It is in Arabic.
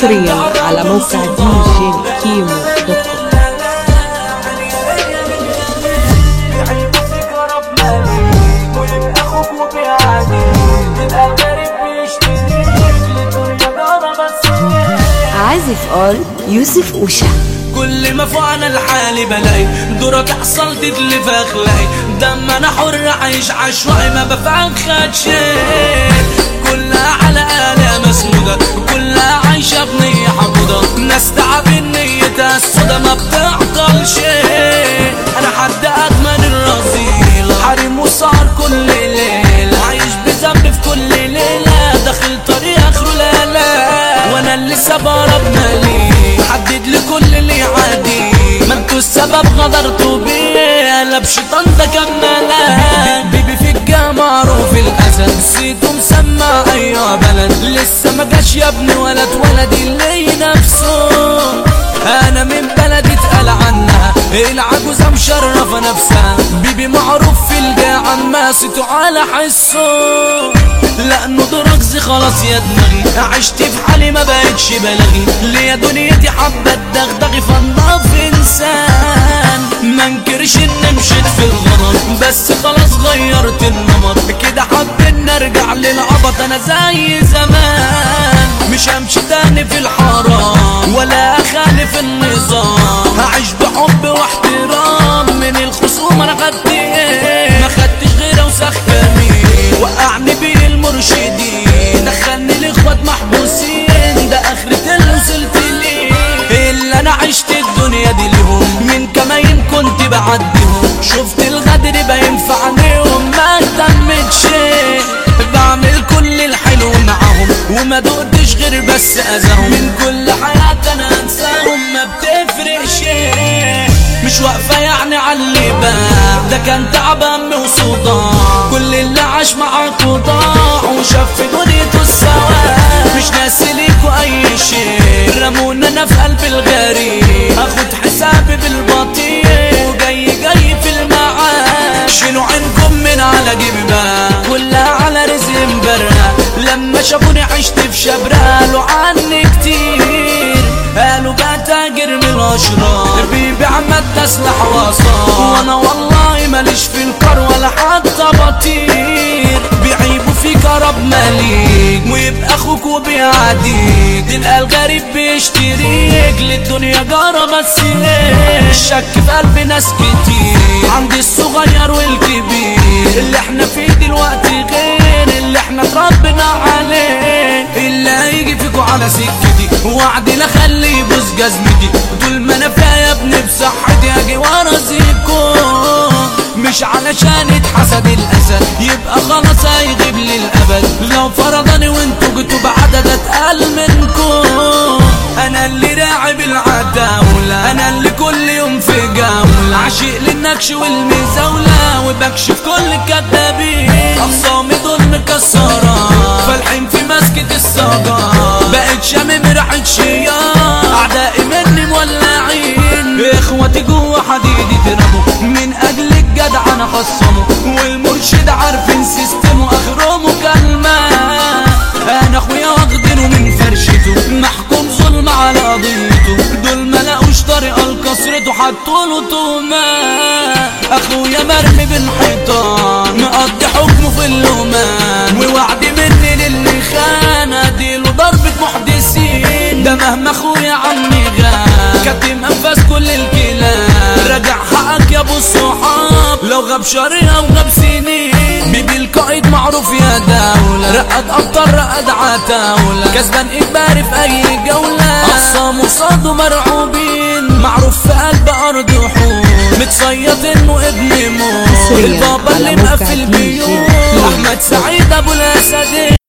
حصريا على موقع دي جي كيمو دوت كوم عازف اول يوسف أوشا. كل ما فعل الحالي بلاقي دورك حصل تدلي في اخلاقي دم أنا حر عايش عشوائي ما بفخد شيء السودا ما بتعقل شيء. أنا حد اجمل الرذيل حريم وسهر كل ليل عايش بذنب في كل ليلة. داخل طريق اخره لا لا وأنا اللي سبب مالي حدد لكل اللي يعادي ما أنتوا السبب غدرتوا بيه. قلب شيطان ده كمالة. بيبي في الجامعة معروف الاسد نسيته مسمى أيوه بلد. لسه ما جاش يا ابني ولد. ولد اللي نفسه العجوزة مشرفة نفسها بيبي معروف في الجامعة ماسته على حسه. لأنه درجزي خلاص يا دماغي. عشت في حالي ما بقتش بلاغي. ليا دنيتي حبة دغدغي فنضاف إنسان. ما انكرش إني مشيت في الغلط بس خلاص غيرت النمط. كده حابين ارجع للعبط أنا زي زمان. مش همشي تاني في الحرام ولا وما دقتش غير بس أذاهم. من كل حياتي أنا أنساهم ما بتفرقش. مش واقفة يعني على اللي باع. ده كان تعب همي وصداع كل اللي عاش معاك وضاع وشاف في دنيته السواء مش ناسي ليكوا أي شيء. رمونا أنا في قلب الغريب الاشرار بيبيع مادة سلاح وصار وأنا والله ماليش في الكار ولا حتى بطير. بيعيبوا فيك يا رب ماليك ويبقى أخوك وبيعديك. تلقى الغريب بيشتريك. للدنيا جارة بس ليه؟ الشك في قلب ناس كتير. عندي الصغير والكبير. اللي إحنا فيه دلوقتي غير. اللي إحنا اتربينا عليه. اللي هيجي فيكوا على سكتي. وعدي لا خلي يبوس جزمتي خلاص هيغيب للأبد. لو فرضني وانتوا جيتوا بعدد أتقل منكم. أنا اللي راعب العتاولة أنا اللي كل يوم في جولة عاشق للنكش والمزاولة وبكشف كل الكدابين اخصامي دول مكسرة فالحين في مسكة الصدى بقيت شامم ريحة شيار أعدائي مني مولعين. اخواتي على قضيته دول ما لقوش طريقة لكسرته حطوله تهمة. أخويا مرمي بالحيطان مقضي حكمه في اللومان ووعد مني للي خان أديله ضربة محدثين. ده مهما أخويا عمي غاب. كاتم أنفاس كل الكلاب. راجع حقك يا أبو الصحاب. لو غاب شهر أو غاب سنين. بيبي القائد معروف يا دولة رقد أبطال رقد عتاولة. كسبان إجباري في أي جولة. اقسام وصاد مرعوبين معروف في قلب أرض وحوم متصيد إنه ابن موت. البابا اللي مقفل بيوت. أحمد سعيد أبو الاسد